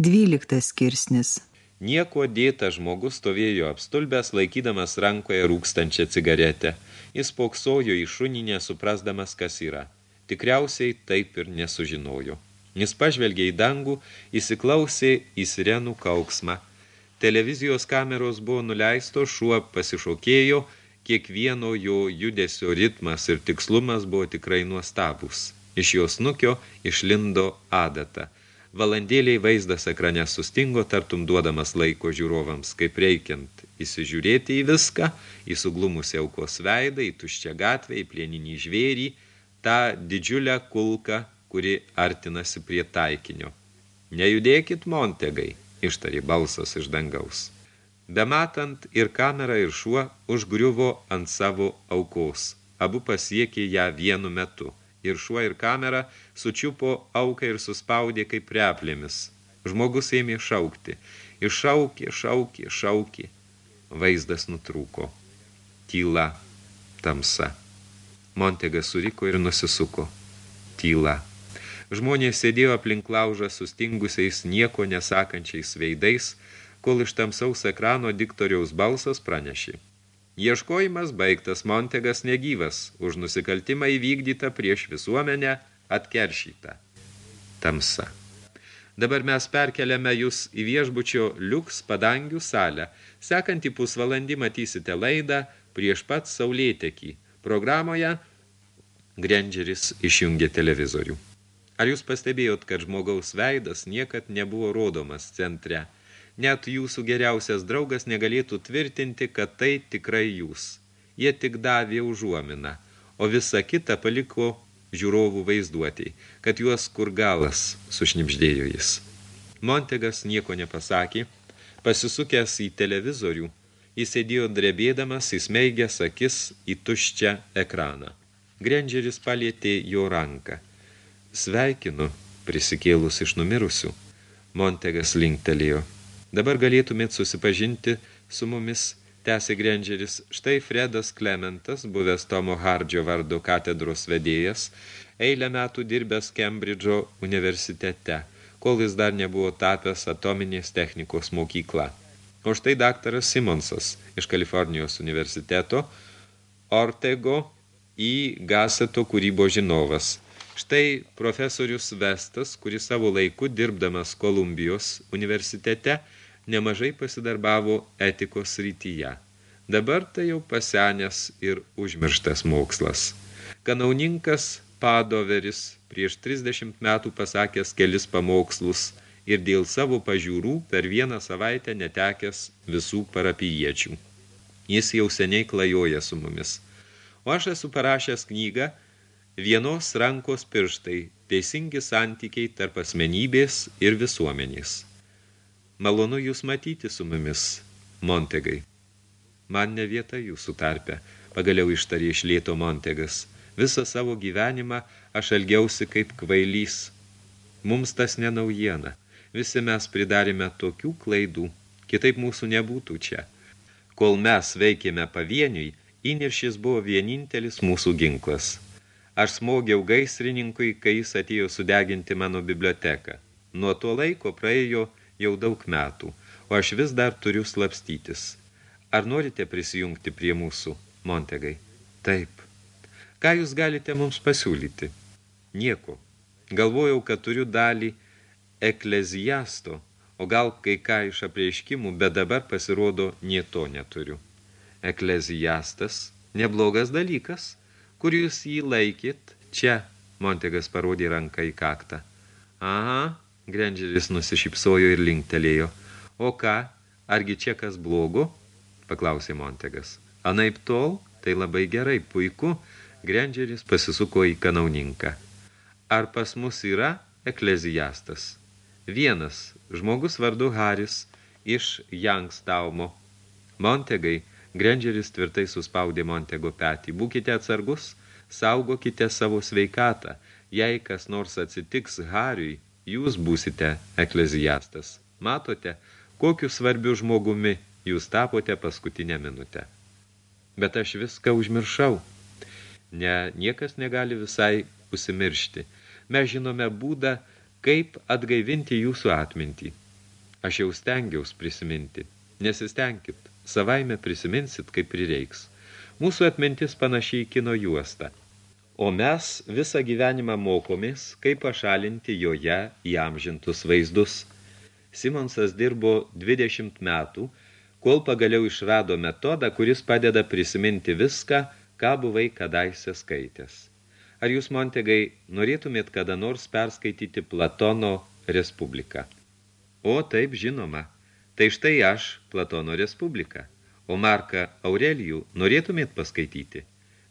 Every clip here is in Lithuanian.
Dvyliktas skirsnis. Nieko dėta žmogus stovėjo apstulbęs, laikydamas rankoje rūkstančią cigaretę. Jis poksojo į šunį, nesuprasdamas, kas yra. Tikriausiai taip ir nesužinojo. Jis pažvelgė į dangų, įsiklausė į sirenų kauksmą. Televizijos kameros buvo nuleisto, šuo pasišokėjo, kiekvieno jo judesio ritmas ir tikslumas buvo tikrai nuostabus. Iš jos nukio išlindo adata – Valandėliai vaizdas ekrane sustingo, tartum duodamas laiko žiūrovams, kaip reikiant įsižiūrėti į viską, į suglumusią aukos veidą, į tuščią gatvę, į plieninį žvėrį, tą didžiulę kulką, kuri artinasi prie taikinio. Nejudėkit, Montegai, ištarė balsas iš dangaus. Bematant ir kamera ir šuo užgriuvo ant savo aukos. Abu pasiekė ją vienu metu – ir šuo ir kamera sučiupo auką ir suspaudė kaip replėmis. Žmogus ėmė šaukti. Iššaukė, šaukė, šaukė. Vaizdas nutrūko. Tyla. Tamsa. Montegas suriko ir nusisuko. Tyla. Žmonės sėdėjo aplink laužą sustingusiais nieko nesakančiais veidais, kol iš tamsaus ekrano diktoriaus balsas pranešė. Ieškojimas baigtas, Montegas negyvas, už nusikaltimą įvykdytą prieš visuomenę atkeršytą. Tamsa. Dabar mes perkeliame jūs į viešbučio liuks padangių salę. Sekantį pusvalandį matysite laidą prieš pat saulėtekį. Programoje Grandžeris išjungė televizorių. Ar jūs pastebėjot, kad žmogaus veidas niekad nebuvo rodomas centre – Net jūsų geriausias draugas negalėtų tvirtinti, kad tai tikrai jūs. Jie tik davė užuominą, o visa kita paliko žiūrovų vaizduotėjai, kad juos kur galas sušnipždėjo jis. Montegas nieko nepasakė, pasisukęs į televizorių, jis sėdėjo drebėdamas, įsmeigęs akis į tuščią ekraną. Grandžeris palietė jo ranką. Sveikinu, prisikėlus iš numirusių. Montegas linktelėjo. Dabar galėtumėt susipažinti su mumis, tęsė Grandžeris. Štai Fredas Klementas, buvęs Tomo Hardžio vardo katedros vedėjas, eilę metų dirbęs Kembridžo universitete, kol jis dar nebuvo tapęs atominės technikos mokykla. O štai daktaras Simonsas iš Kalifornijos universiteto, Ortego į Gaseto kūrybo žinovas. Štai profesorius Vestas, kuris savo laiku dirbdamas Kolumbijos universitete, nemažai pasidarbavo etikos rytyje. Dabar tai jau pasenęs ir užmirštas mokslas. Kanauninkas Padoveris prieš 30 metų pasakęs kelis pamokslus ir dėl savo pažiūrų per vieną savaitę netekęs visų parapijiečių. Jis jau seniai klajoja su mumis. O aš esu parašęs knygą Vienos rankos pirštai – teisingi santykiai tarp asmenybės ir visuomenės. Malonu jūs matyti su mumis, Montegai. Man ne vieta jūsų tarpe, pagaliau ištarė iš lėto Montegas. Visą savo gyvenimą aš elgiausi kaip kvailys. Mums tas nenaujiena. Visi mes pridarėme tokių klaidų, kitaip mūsų nebūtų čia. Kol mes veikėme pavieniui, įniršis buvo vienintelis mūsų ginklas. Aš smogiau gaisrininkui, kai jis atėjo sudeginti mano biblioteką. Nuo to laiko praėjo jau daug metų, o aš vis dar turiu slapstytis. Ar norite prisijungti prie mūsų, Montegai? Taip. Ką jūs galite mums pasiūlyti? Nieko. Galvojau, kad turiu dalį eklezijasto, o gal kai ką iš apreiškimų, bet dabar pasirodo, nie to neturiu. Eklezijastas – neblogas dalykas. Kur jūs jį laikit? Čia, Montegas parodė ranką į kaktą. Aha, Grandžeris nusišypsojo ir linktelėjo. O ką, argi čia kas blogo? Paklausė Montegas. Anaip tol, tai labai gerai, puiku. Grandžeris pasisuko į kanauninką. Ar pas mus yra eklezijastas? Vienas, žmogus vardu Haris, iš Youngstaumo. Montegai, Grandžeris tvirtai suspaudė Montego petį. Būkite atsargus, saugokite savo sveikatą. Jei kas nors atsitiks Hariui, jūs būsite eklezijastas. Matote, kokiu svarbiu žmogumi jūs tapote paskutinę minutę. Bet aš viską užmiršau. Ne, niekas negali visai užsimiršti. Mes žinome būdą, kaip atgaivinti jūsų atmintį. Aš jau stengiaus prisiminti. Nesistengkit, savaime prisiminsit, kaip prireiks. Mūsų atmintis panašiai kino juosta. O mes visą gyvenimą mokomės, kaip pašalinti joje įamžintus vaizdus. Simonsas dirbo 20 metų, kol pagaliau išrado metodą, kuris padeda prisiminti viską, ką buvai kadaise skaitęs. Ar jūs, Montegai, norėtumėt kada nors perskaityti Platono Respubliką? O, taip, žinoma. Tai štai aš, Platono Respublika. O Marką Aurelijų norėtumėt paskaityti?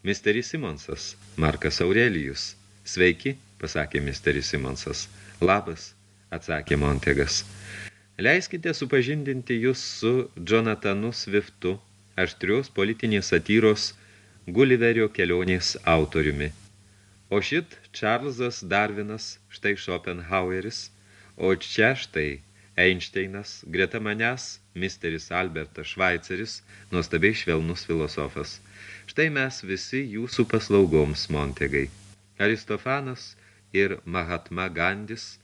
Misteris Simonsas, Markas Aurelijus. Sveiki, pasakė misteris Simonsas. Labas, atsakė Montegas. Leiskite supažindinti jūs su Jonathanu Swiftu, aštrios politinės satyros Gulliverio kelionės autoriumi. O šit Čarlzas Darvinas, štai Schopenhaueris, o čia štai Einšteinas, greta manęs misteris Albertas Švaiceris, nuostabiai švelnus filosofas. Štai mes visi jūsų paslaugoms, Montegai. Aristofanas ir Mahatma Gandis,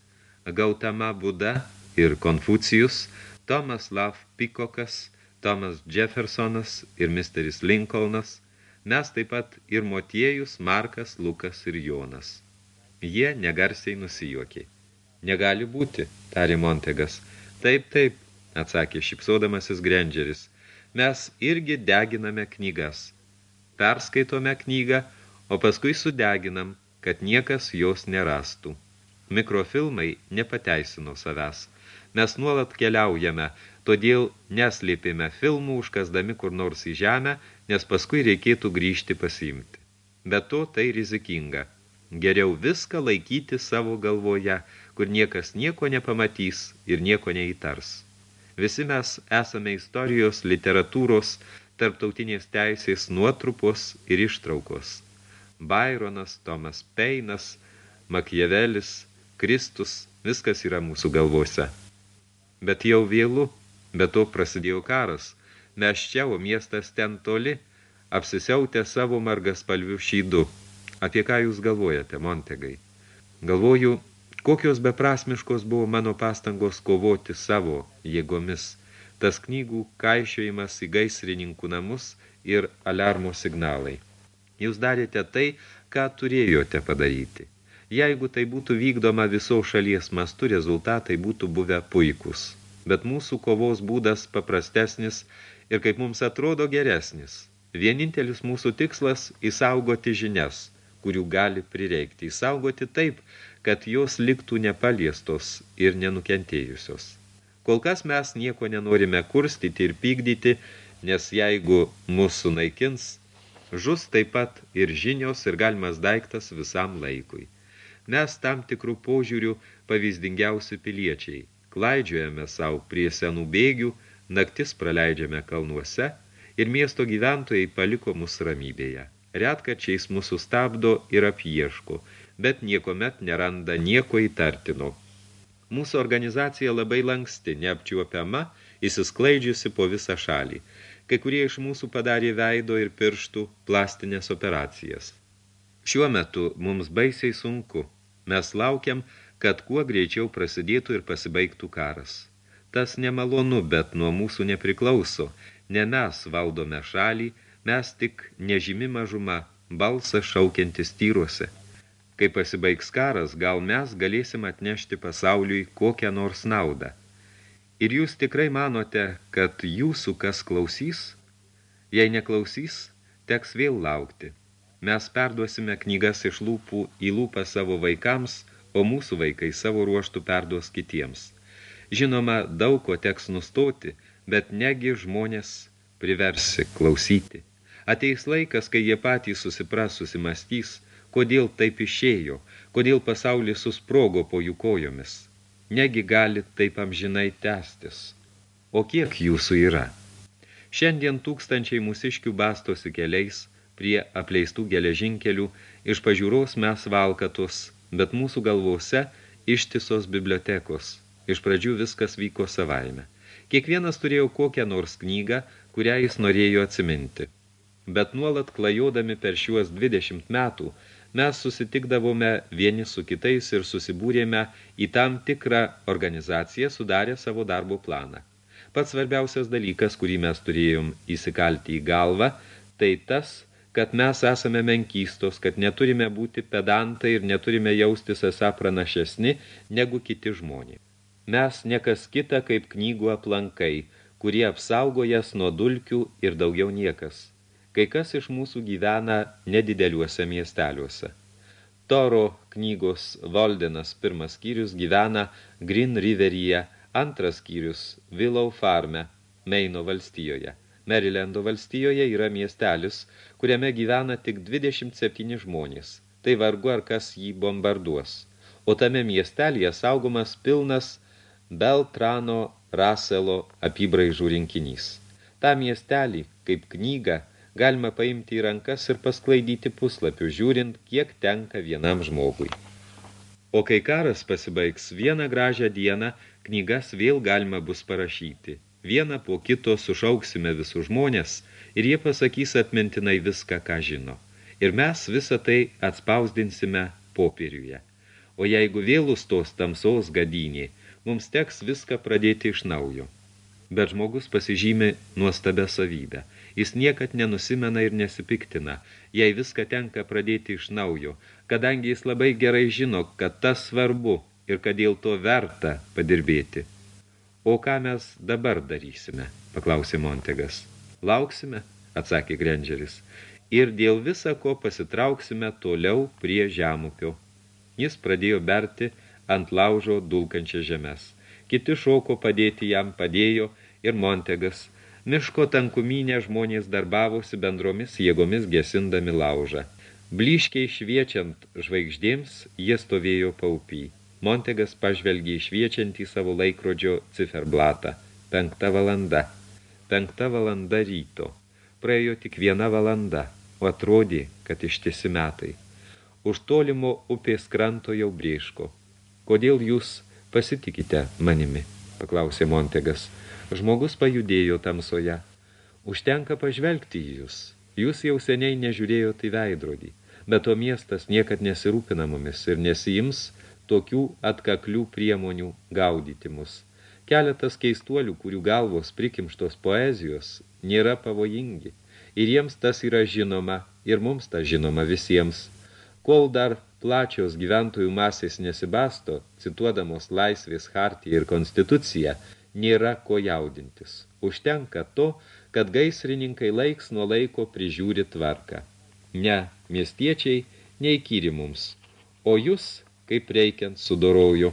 Gautama Buda ir Konfucijus, Thomas Love Pikokas, Thomas Jeffersonas ir misteris Lincolnas, mes taip pat ir motiejus, Markas, Lukas ir Jonas. Jie negarsiai nusijuokė. Negali būti, tarė Montegas. Taip, taip, atsakė šipsodamasis Grandžeris. Mes irgi deginame knygas. Perskaitome knygą, o paskui sudeginam, kad niekas jos nerastų. Mikrofilmai nepateisino savęs. Mes nuolat keliaujame, todėl neslėpėme filmų užkasdami kur nors į žemę, nes paskui reikėtų grįžti pasiimti. Bet to tai rizikinga. Geriau viską laikyti savo galvoje – kur niekas nieko nepamatys ir nieko neįtars. Visi mes esame istorijos, literatūros, tarptautinės teisės nuotrupos ir ištraukos. Byronas, Tomas Peinas, Makiavelis, Kristus, viskas yra mūsų galvose. Bet jau vėlu, bet to prasidėjo karas. Mes čia, o miestas ten toli, apsisiautę savo margaspalvių šydų. Apie ką jūs galvojate, Montegai? Galvoju, Kokios beprasmiškos buvo mano pastangos kovoti savo jėgomis, tas knygų kaišiojimas į gaisrininkų namus ir alarmo signalai. Jūs darėte tai, ką turėjote padaryti. Jeigu tai būtų vykdoma viso šalies mastu, rezultatai būtų buvę puikus. Bet mūsų kovos būdas paprastesnis ir kaip mums atrodo geresnis. Vienintelis mūsų tikslas – įsaugoti žinias, kurių gali prireikti. Įsaugoti taip, kad jos liktų nepaliestos ir nenukentėjusios. Kol kas mes nieko nenorime kurstyti ir pykdyti, nes jeigu mūsų naikins, žus taip pat ir žinios ir galimas daiktas visam laikui. Mes tam tikrų požiūrių pavyzdingiausi piliečiai. Klaidžiojame savo prie senų bėgių, naktis praleidžiame kalnuose ir miesto gyventojai paliko mus ramybėje. Retkačiais mūsų stabdo ir apieško – bet niekomet neranda nieko įtartino. Mūsų organizacija labai lanksti, neapčiuopiama, įsisklaidžiusi po visą šalį. Kai kurie iš mūsų padarė veido ir pirštų plastinės operacijas. Šiuo metu mums baisiai sunku. Mes laukiam, kad kuo greičiau prasidėtų ir pasibaigtų karas. Tas nemalonu, bet nuo mūsų nepriklauso. Ne mes valdome šalį, mes tik nežymi mažuma, balsas šaukiantis tyruose. Kai pasibaigs karas, gal mes galėsim atnešti pasauliui kokią nors naudą. Ir jūs tikrai manote, kad jūsų kas klausys? Jei neklausys, teks vėl laukti. Mes perduosime knygas iš lūpų į lūpą savo vaikams, o mūsų vaikai savo ruoštų perduos kitiems. Žinoma, daug ko teks nustoti, bet negi žmonės priversi klausyti. Ateis laikas, kai jie patys susipras, susimastys, kodėl taip išėjo, kodėl pasaulis susprogo po jų kojomis. Negi gali taip amžinai tęstis. O kiek jūsų yra? Šiandien tūkstančiai mūsiškių bastosi keliais prie apleistų geležinkelių, iš pažiūros mes valkatus, bet mūsų galvose ištisos bibliotekos. Iš pradžių viskas vyko savaime. Kiekvienas turėjo kokią nors knygą, kurią jis norėjo atsiminti. Bet nuolat klajodami per šiuos 20 metų mes susitikdavome vieni su kitais ir susibūrėme į tam tikrą organizaciją sudarę savo darbo planą. Pats svarbiausias dalykas, kurį mes turėjom įsikalti į galvą, tai tas, kad mes esame menkystos, kad neturime būti pedantai ir neturime jaustis esą pranašesni negu kiti žmonės. Mes nekas kita kaip knygų aplankai, kurie apsaugo jas nuo dulkių ir daugiau niekas – kai kas iš mūsų gyvena nedideliuose miesteliuose. Toro knygos Voldenas pirmas skyrius gyvena Green Riveryje, antras skyrius Willow Farme, Meino valstijoje. Marylando valstijoje yra miestelis, kuriame gyvena tik 27 žmonės. Tai vargu ar kas jį bombarduos. O tame miestelėje saugomas pilnas Beltrano Raselo apibraižų rinkinys. Ta miestelį, kaip knyga, galima paimti į rankas ir pasklaidyti puslapių, žiūrint, kiek tenka vienam žmogui. O kai karas pasibaigs vieną gražią dieną, knygas vėl galima bus parašyti. Vieną po kito sušauksime visus žmonės ir jie pasakys atmintinai viską, ką žino. Ir mes visą tai atspausdinsime popieriuje. O jeigu vėlus tos tamsos gadynė, mums teks viską pradėti iš naujo. Bet žmogus pasižymi nuostabę savybę – Jis niekad nenusimena ir nesipiktina, jei viską tenka pradėti iš naujo, kadangi jis labai gerai žino, kad tas svarbu ir kad dėl to verta padirbėti. O ką mes dabar darysime, paklausė Montegas. Lauksime, atsakė Grandžeris, ir dėl visa ko pasitrauksime toliau prie žemupio. Jis pradėjo berti ant laužo dulkančią žemės. Kiti šoko padėti jam padėjo ir Montegas – Miško tankumynė žmonės darbavosi bendromis jėgomis gesindami laužą. Blyškiai šviečiant žvaigždėms, jie stovėjo paupy. Montegas pažvelgė šviečiantį savo laikrodžio ciferblatą. Penkta valanda. Penkta valanda ryto. Praėjo tik viena valanda, o atrodė, kad ištisi metai. Už tolimo upės kranto jau brėško. Kodėl jūs pasitikite manimi? paklausė Montegas. Žmogus pajudėjo tamsoje. Užtenka pažvelgti į jūs. Jūs jau seniai nežiūrėjote į veidrodį, bet to miestas niekad nesirūpina mumis ir nesiims tokių atkaklių priemonių gaudyti mus. Keletas keistuolių, kurių galvos prikimštos poezijos, nėra pavojingi. Ir jiems tas yra žinoma, ir mums tas žinoma visiems. Kol dar plačios gyventojų masės nesibasto, cituodamos laisvės hartiją ir konstituciją, nėra ko jaudintis. Užtenka to, kad gaisrininkai laiks nuo laiko prižiūri tvarką. Ne, miestiečiai neįkyri mums, o jūs, kaip reikiant, sudorojo.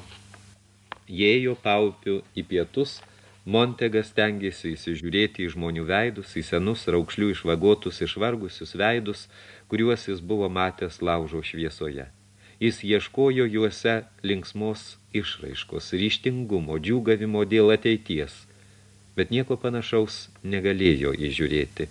Jėjo paupių į pietus, Montegas tengėsi įsižiūrėti į žmonių veidus, į senus raukšlių išvagotus, išvargusius veidus, kuriuos jis buvo matęs laužo šviesoje. Jis ieškojo juose linksmos išraiškos, ryštingumo, džiūgavimo dėl ateities, bet nieko panašaus negalėjo įžiūrėti.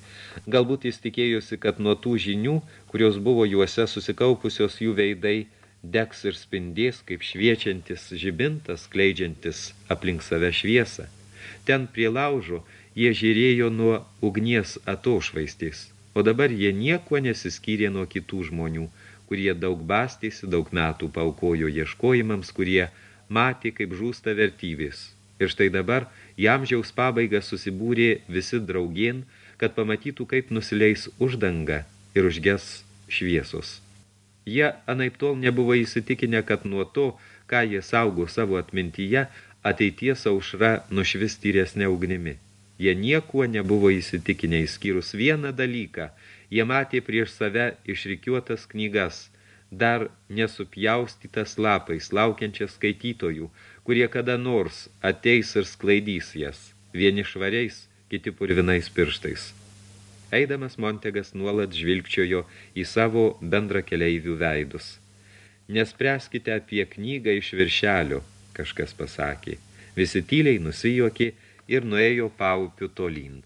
Galbūt jis tikėjosi, kad nuo tų žinių, kurios buvo juose susikaupusios jų veidai, degs ir spindės kaip šviečiantis žibintas, kleidžiantis aplink save šviesą. Ten prie laužo jie žiūrėjo nuo ugnies atošvaistys, o dabar jie nieko nesiskyrė nuo kitų žmonių – kurie daug bastėsi, daug metų paukojo ieškojimams, kurie matė, kaip žūsta vertybės. Ir štai dabar jamžiaus pabaiga susibūrė visi draugien, kad pamatytų, kaip nusileis uždanga ir užges šviesos. Jie anaip tol nebuvo įsitikinę, kad nuo to, ką jie saugo savo atmintyje, ateities aušra nušvis tyresnė ugnimi. Jie niekuo nebuvo įsitikinę, įskyrus vieną dalyką – Jie matė prieš save išrikiuotas knygas, dar nesupjaustytas lapais, laukiančias skaitytojų, kurie kada nors ateis ir sklaidys jas, vieni švariais, kiti purvinais pirštais. Eidamas Montegas nuolat žvilgčiojo į savo bendra keleivių veidus. Nespręskite apie knygą iš viršelio, kažkas pasakė. Visi tyliai nusijuokė ir nuėjo paupių tolyn.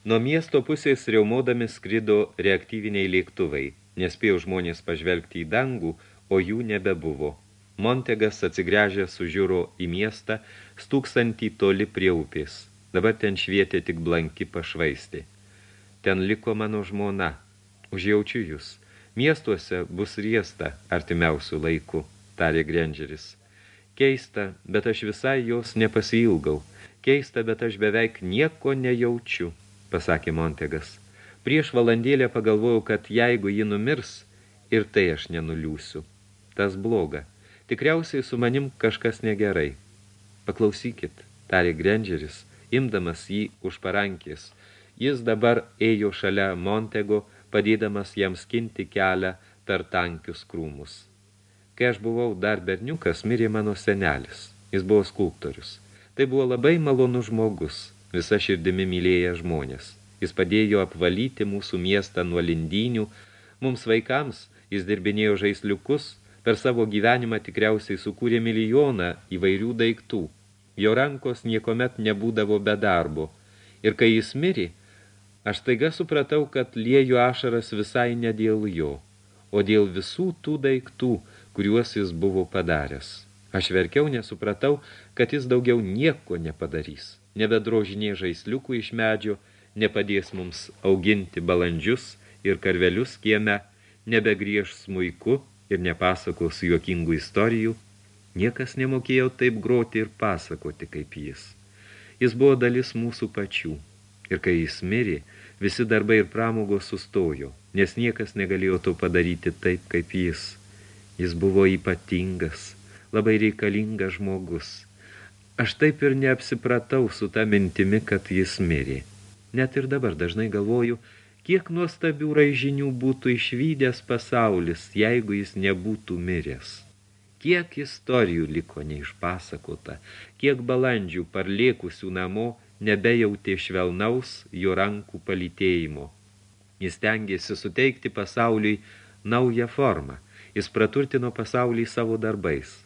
Nuo miesto pusės riaumodami skrido reaktyviniai lėktuvai, nespėjo žmonės pažvelgti į dangų, o jų nebebuvo. Montegas atsigręžęs sužiūro į miestą, stūksantį toli prie upės. Dabar ten švietė tik blanki pašvaistė. Ten liko mano žmona. Užjaučiu jūs. Miestuose bus riesta artimiausių laikų, tarė Grandžeris. Keista, bet aš visai jos nepasiilgau. Keista, bet aš beveik nieko nejaučiu, pasakė Montegas. Prieš valandėlę pagalvojau, kad jeigu ji numirs, ir tai aš nenuliūsiu. Tas bloga. Tikriausiai su manim kažkas negerai. Paklausykit, tarė Grandžeris, imdamas jį už parankės. Jis dabar ėjo šalia Montego, padėdamas jam skinti kelią per tankius krūmus. Kai aš buvau dar berniukas, mirė mano senelis. Jis buvo skulptorius. Tai buvo labai malonus žmogus, visa širdimi mylėję žmonės. Jis padėjo apvalyti mūsų miestą nuo lindynių. Mums vaikams jis dirbinėjo žaisliukus, per savo gyvenimą tikriausiai sukūrė milijoną įvairių daiktų. Jo rankos niekomet nebūdavo be darbo. Ir kai jis mirė, aš taiga supratau, kad liejo ašaras visai ne dėl jo, o dėl visų tų daiktų, kuriuos jis buvo padaręs. Aš verkiau nesupratau, kad jis daugiau nieko nepadarys. Nebedrožinė žaisliukų iš medžio, nepadės mums auginti balandžius ir karvelius kieme, nebegriež smuiku ir nepasakos juokingų istorijų, niekas nemokėjo taip groti ir pasakoti kaip jis. Jis buvo dalis mūsų pačių, ir kai jis mirė, visi darbai ir pramogos sustojo, nes niekas negalėjo to padaryti taip kaip jis. Jis buvo ypatingas, labai reikalingas žmogus. Aš taip ir neapsipratau su ta mintimi, kad jis mirė. Net ir dabar dažnai galvoju, kiek nuostabių raižinių būtų išvydęs pasaulis, jeigu jis nebūtų miręs. Kiek istorijų liko neišpasakota, kiek balandžių parliekusių namo nebejautė švelnaus jo rankų palytėjimo. Jis tengėsi suteikti pasauliui naują formą, jis praturtino pasaulį savo darbais.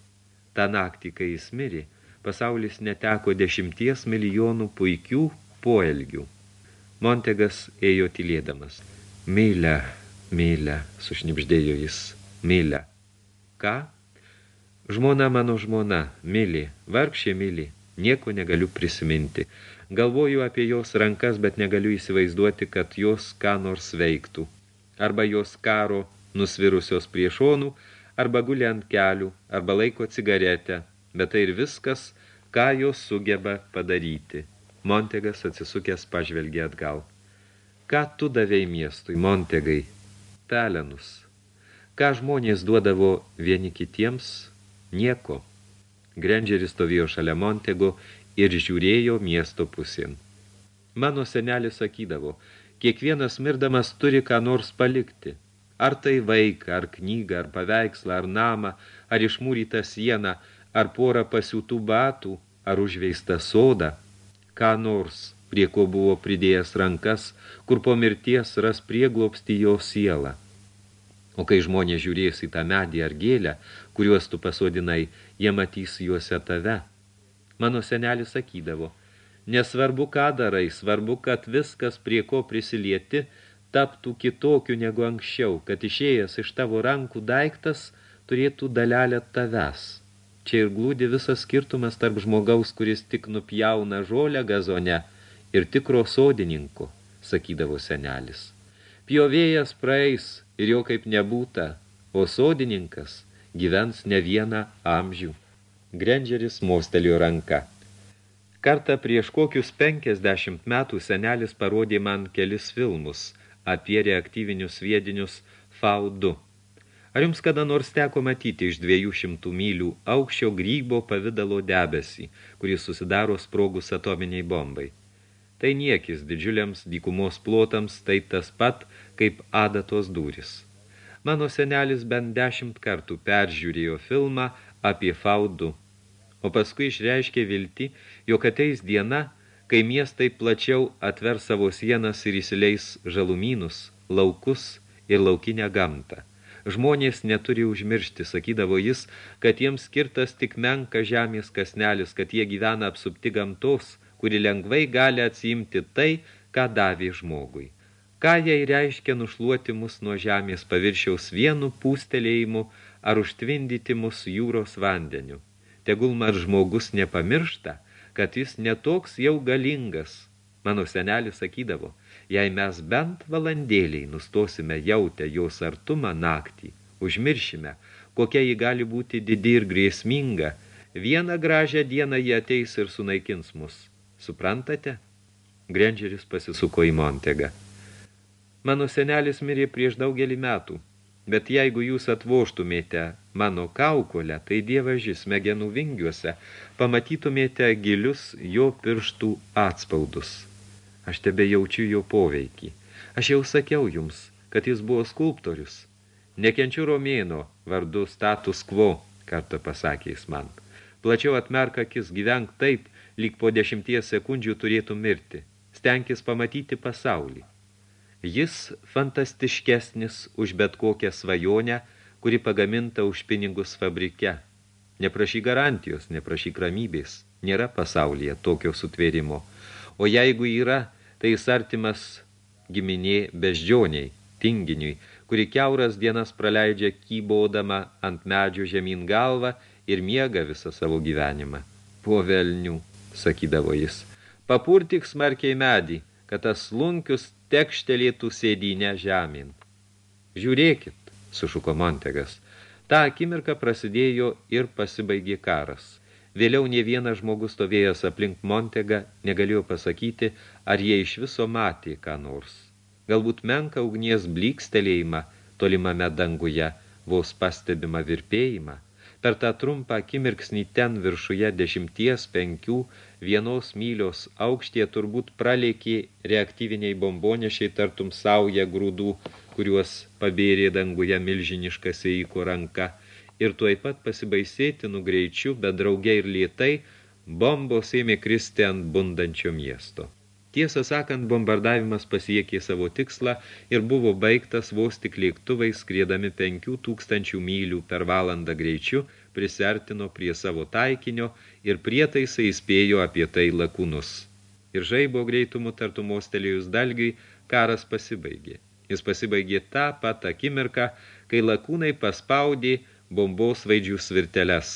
Ta naktį, kai jis mirė, pasaulis neteko dešimties milijonų puikių poelgių. Montegas ėjo tylėdamas. Mylę, mylę, sušnipždėjo jis. Mylę. Ką? Žmona mano žmona, myli, vargšė myli, nieko negaliu prisiminti. Galvoju apie jos rankas, bet negaliu įsivaizduoti, kad jos ką nors veiktų. Arba jos karo nusvirusios prie šonų, arba guli ant kelių, arba laiko cigaretę, bet tai ir viskas, ką jos sugeba padaryti. Montegas atsisukęs pažvelgė atgal. Ką tu davei miestui, Montegai? Pelenus. Ką žmonės duodavo vieni kitiems? Nieko. Grandžeris stovėjo šalia Montego ir žiūrėjo miesto pusėn. Mano senelis sakydavo, kiekvienas mirdamas turi ką nors palikti. Ar tai vaiką, ar knygą, ar paveikslą, ar namą, ar išmūrytą sieną, ar porą pasiūtų batų, ar užveistą sodą – ką nors, prie ko buvo pridėjęs rankas, kur po mirties ras prieglobsti jo sielą. O kai žmonės žiūrės į tą medį ar gėlę, kuriuos tu pasodinai, jie matys juose tave. Mano senelis sakydavo, nesvarbu ką darai, svarbu, kad viskas, prie ko prisilieti, taptų kitokiu negu anksčiau, kad išėjęs iš tavo rankų daiktas turėtų dalelę tavęs. Čia ir glūdi visas skirtumas tarp žmogaus, kuris tik nupjauna žolę gazone ir tikro sodininko, sakydavo senelis. Pjovėjas praeis ir jo kaip nebūta, o sodininkas gyvens ne vieną amžių. Grandžeris mostelėjo ranką. Kartą prieš kokius penkiasdešimt metų senelis parodė man kelis filmus apie reaktyvinius sviedinius FAU-2. Ar jums kada nors teko matyti iš dviejų šimtų mylių aukščio grybo pavidalo debesį, kuris susidaro sprogus atominiai bombai? Tai niekis didžiuliams dykumos plotams, tai tas pat, kaip adatos durys. Mano senelis bent dešimt kartų peržiūrėjo filmą apie faudų, o paskui išreiškė viltį, jog ateis diena, kai miestai plačiau atver savo sienas ir įsileis žalumynus, laukus ir laukinę gamtą. Žmonės neturi užmiršti, sakydavo jis, kad jiems skirtas tik menka žemės kasnelis, kad jie gyvena apsupti gamtos, kuri lengvai gali atsiimti tai, ką davė žmogui. Ką jai reiškia nušluoti mus nuo žemės paviršiaus vienu pūstelėjimu ar užtvindyti mus jūros vandeniu. Tegul mar žmogus nepamiršta, kad jis netoks jau galingas, Mano senelis sakydavo, jei mes bent valandėliai nustosime jautę jos artumą naktį, užmiršime, kokia ji gali būti didi ir grėsminga, vieną gražią dieną jie ateis ir sunaikins mus. Suprantate? Grandžeris pasisuko į Montegą. Mano senelis mirė prieš daugelį metų, bet jeigu jūs atvoštumėte mano kaukolę, tai dievažis smegenų vingiuose, pamatytumėte gilius jo pirštų atspaudus. Aš tebe jaučiu jo poveikį. Aš jau sakiau jums, kad jis buvo skulptorius. Nekenčiu romėno vardu status quo, kartą pasakė jis man. Plačiau atmerk akis, gyvenk taip, lyg po dešimties sekundžių turėtų mirti. Stenkis pamatyti pasaulį. Jis fantastiškesnis už bet kokią svajonę, kuri pagaminta už pinigus fabrike. Neprašy garantijos, neprašy ramybės. Nėra pasaulyje tokio sutvėrimo. O jeigu yra, tai jis artimas giminė beždžioniai, tinginiui, kuri keuras dienas praleidžia kybodama ant medžių žemyn galvą ir miega visą savo gyvenimą. Po velnių, sakydavo jis, papurtik smarkiai medį, kad tas lunkius tekštelėtų sėdynę žemyn. Žiūrėkit, sušuko Montegas. Ta akimirka prasidėjo ir pasibaigė karas. Vėliau ne vienas žmogus stovėjęs aplink Montegą negalėjo pasakyti, ar jie iš viso matė ką nors. Galbūt menka ugnies blykstelėjimą tolimame danguje, vos pastebima virpėjimą. Per tą trumpą akimirksnį ten viršuje dešimties penkių vienos mylios aukštie turbūt pralėkė reaktyviniai bombonešiai tartum sauja grūdų, kuriuos pabėrė danguje milžiniškas eiko ranka – ir tuoj pat pasibaisėtinų greičių, bet draugiai ir lietai, bombos ėmė kristi ant bundančio miesto. Tiesą sakant, bombardavimas pasiekė savo tikslą ir buvo baigtas vos tik lėktuvai skriedami 5000 mylių per valandą greičiu, prisertino prie savo taikinio ir prietaisai įspėjo apie tai lakūnus. Ir žaibo greitumų tartumostelėjus dalgiui, karas pasibaigė. Jis pasibaigė tą pat akimirką, kai lakūnai paspaudė bombos vaidžių svirteles,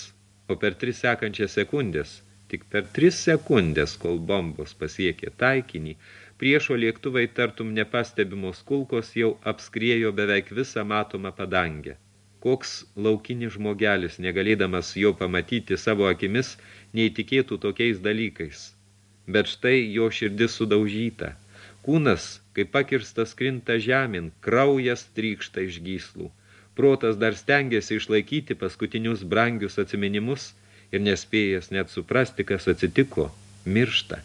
o per tris sekančias sekundės, tik per tris sekundės, kol bombos pasiekė taikinį, priešo lėktuvai tartum nepastebimos kulkos jau apskriejo beveik visą matomą padangę. Koks laukinis žmogelis, negalėdamas jo pamatyti savo akimis, neįtikėtų tokiais dalykais. Bet štai jo širdis sudaužyta. Kūnas, kaip pakirstas krinta žemин, kraujas trykšta iš gyslų. Protas dar stengiasi išlaikyti paskutinius brangius atsiminimus ir nespėjęs net suprasti, kas atsitiko, miršta.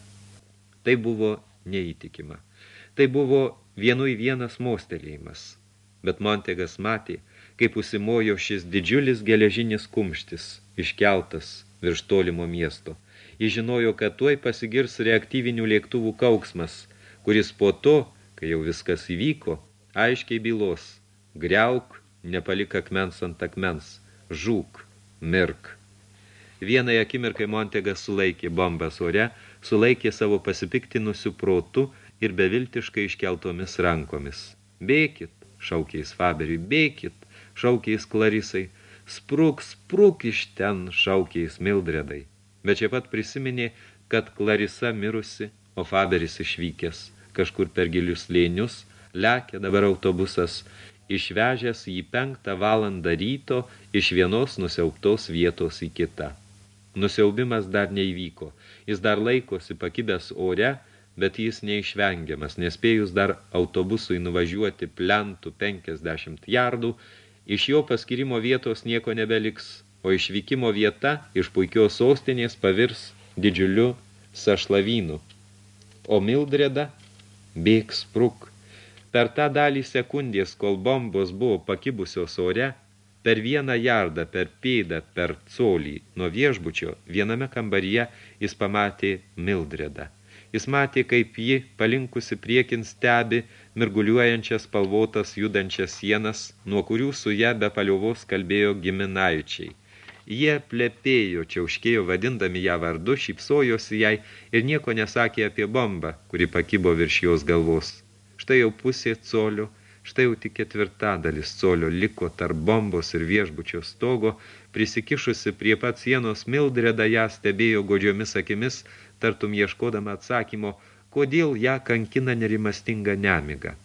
Tai buvo neįtikima. Tai buvo vienu į vienas mostelėjimas. Bet Montegas matė, kaip užsimojo šis didžiulis geležinis kumštis, iškeltas virš tolimo miesto. Jis žinojo, kad tuoj pasigirs reaktyvinių lėktuvų kauksmas, kuris po to, kai jau viskas įvyko, aiškiai bylos, greuk nepalik akmens ant akmens, žūk, mirk. Vienai akimirkai Montegas sulaikė bombas ore, sulaikė savo pasipiktinusių protų ir beviltiškai iškeltomis rankomis. Bėkit, šaukiais Faberiui, bėkit, šaukiais Klarisai, spruk, spruk iš ten, šaukiais Mildredai. Bet čia pat prisiminė, kad Klarisa mirusi, o Faberis išvykęs, kažkur per gilius lėnius, lekia dabar autobusas išvežęs jį penktą valandą ryto iš vienos nusiauptos vietos į kitą. Nusiaubimas dar neįvyko, jis dar laikosi pakibęs ore, bet jis neišvengiamas, nespėjus dar autobusui nuvažiuoti plentų 50 jardų, iš jo paskirimo vietos nieko nebeliks, o išvykimo vieta iš puikios sostinės pavirs didžiuliu sašlavynu. O Mildreda bėgs spruk Per tą dalį sekundės, kol bombos buvo pakibusios ore, per vieną jardą, per pėdą, per colį nuo viešbučio, viename kambaryje jis pamatė Mildredą. Jis matė, kaip ji, palinkusi priekin stebi, mirguliuojančias spalvotas judančias sienas, nuo kurių su ją be paliovos kalbėjo giminaičiai. Jie plepėjo, čiauškėjo vadindami ją vardu, šypsojosi jai ir nieko nesakė apie bombą, kuri pakibo virš jos galvos. Štai jau pusė colio, štai jau tik ketvirtadalis colio liko tarp bombos ir viešbučio stogo, prisikišusi prie pat sienos Mildreda ją stebėjo godžiomis akimis, tartum ieškodama atsakymo, kodėl ją kankina nerimastinga nemiga.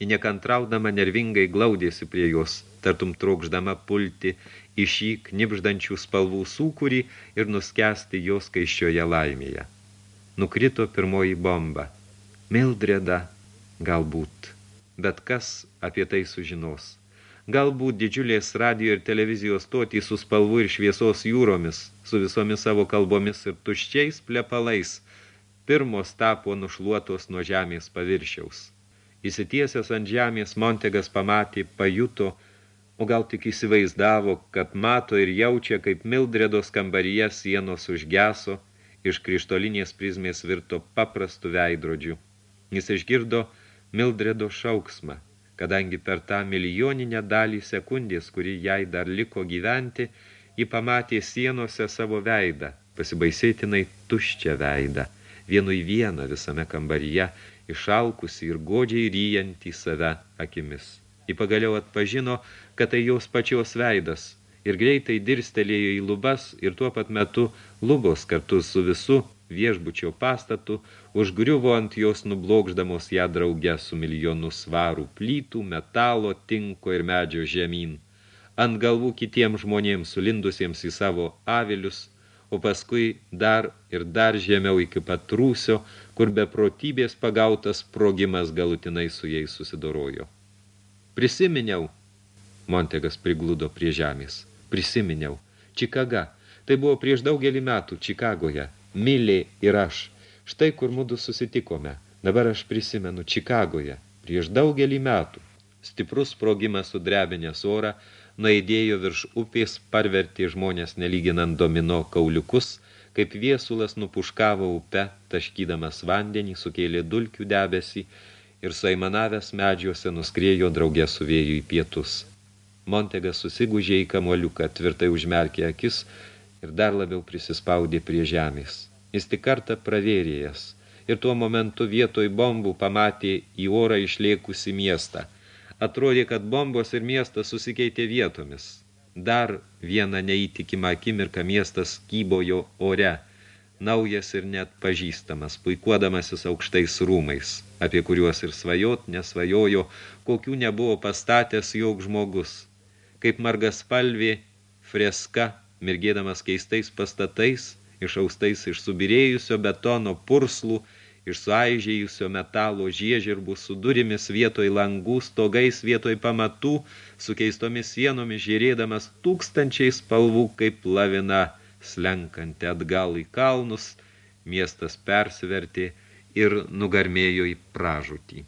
Ji nekantraudama nervingai glaudėsi prie jos, tartum trokšdama pulti iš jį knipždančių spalvų sūkurį ir nuskesti jos kaiščioje laimėje. Nukrito pirmoji bomba. Mildreda, galbūt. Bet kas apie tai sužinos? Galbūt didžiulės radio ir televizijos stotį su spalvų ir šviesos jūromis, su visomis savo kalbomis ir tuščiais plepalais, pirmos tapo nušluotos nuo žemės paviršiaus. Įsitiesęs ant žemės Montegas pamatė, pajuto, o gal tik įsivaizdavo, kad mato ir jaučia, kaip Mildredos kambaryje sienos užgeso, iš krištolinės prizmės virto paprastų veidrodžių. Jis išgirdo Mildredo šauksmą, kadangi per tą milijoninę dalį sekundės, kuri jai dar liko gyventi, ji pamatė sienose savo veidą, pasibaisėtinai tuščią veidą, vienui vieną visame kambaryje, išalkusi ir godžiai ryjantį save akimis. Ji pagaliau atpažino, kad tai jos pačios veidas ir greitai dirstelėjo į lubas ir tuo pat metu lubos kartu su visu viešbučio pastatu užgriuvo ant jos nublokždamos ją drauge su milijonu svarų plytų, metalo, tinko ir medžio žemyn. Ant galvų kitiems žmonėms sulindusiems į savo avilius o paskui dar ir dar žemiau iki patrūsio, kur be protybės pagautas sprogimas galutinai su jais susidorojo. Prisiminiau, Montegas prigludo prie žemės, prisiminiau, Čikaga, tai buvo prieš daugelį metų Čikagoje, Milė ir aš, štai kur mudu susitikome, dabar aš prisimenu Čikagoje, prieš daugelį metų. Stiprus sprogimas sudrebinės orą, nueidėjo virš upės, parvertė žmonės nelyginant domino kauliukus, kaip viesulas nupuškavo upe, taškydamas vandenį, sukėlė dulkių debesį ir suaimanavęs medžiuose nuskriejo draugė su vėju į pietus. Montegas susigūžė į kamuoliuką, tvirtai užmerkė akis ir dar labiau prisispaudė prie žemės. Jis tik kartą pravėrėjas ir tuo momentu vietoj bombų pamatė į orą išlėkusi miestą – Atrodė, kad bombos ir miestas susikeitė vietomis. Dar vieną neįtikimą akimirką miestas kybojo ore, naujas ir net pažįstamas, puikuodamasis aukštais rūmais, apie kuriuos ir svajot nesvajojo, kokių nebuvo pastatęs jog žmogus. Kaip margaspalvė, freska, mirgėdamas keistais pastatais, išaustais iš subirėjusio betono purslų, iš suaižėjusio metalo žiežirbų su durimis vietoj langų, stogais vietoj pamatų, su keistomis sienomis žiūrėdamas tūkstančiai spalvų kaip lavina, slenkanti atgal į kalnus, miestas persivertė ir nugarmėjo į pražutį.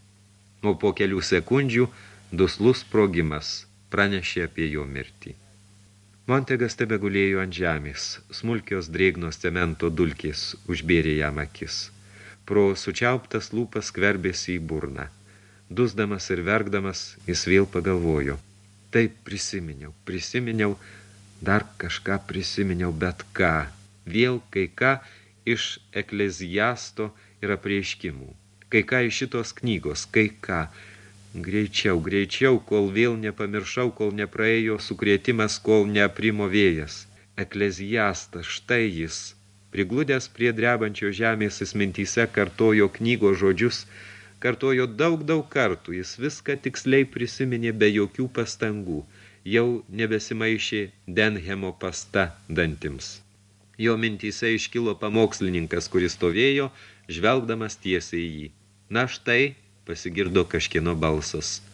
O po kelių sekundžių duslus sprogimas pranešė apie jo mirtį. Montegas tebe gulėjo ant žemės, smulkios drėgnos cemento dulkės užbėrė jam akis pro sučiauptas lūpas skverbėsi į burną. Dusdamas ir verkdamas, jis vėl pagalvojo. Taip prisiminiau, prisiminiau, dar kažką prisiminiau, bet ką. Vėl kai ką iš ekleziasto ir apreiškimų. Kai ką iš šitos knygos, kai ką. Greičiau, greičiau, kol vėl nepamiršau, kol nepraėjo sukrėtimas, kol neaprimo vėjas. Ekleziastas, štai jis, Prigludęs prie drebančio žemės jis mintyse kartojo knygos žodžius, kartojo daug, daug kartų, jis viską tiksliai prisiminė be jokių pastangų, jau nebesimaišė Denhemo pasta dantims. Jo mintyse iškilo pamokslininkas, kuris stovėjo, žvelgdamas tiesiai į jį. Na štai, pasigirdo kažkieno balsas –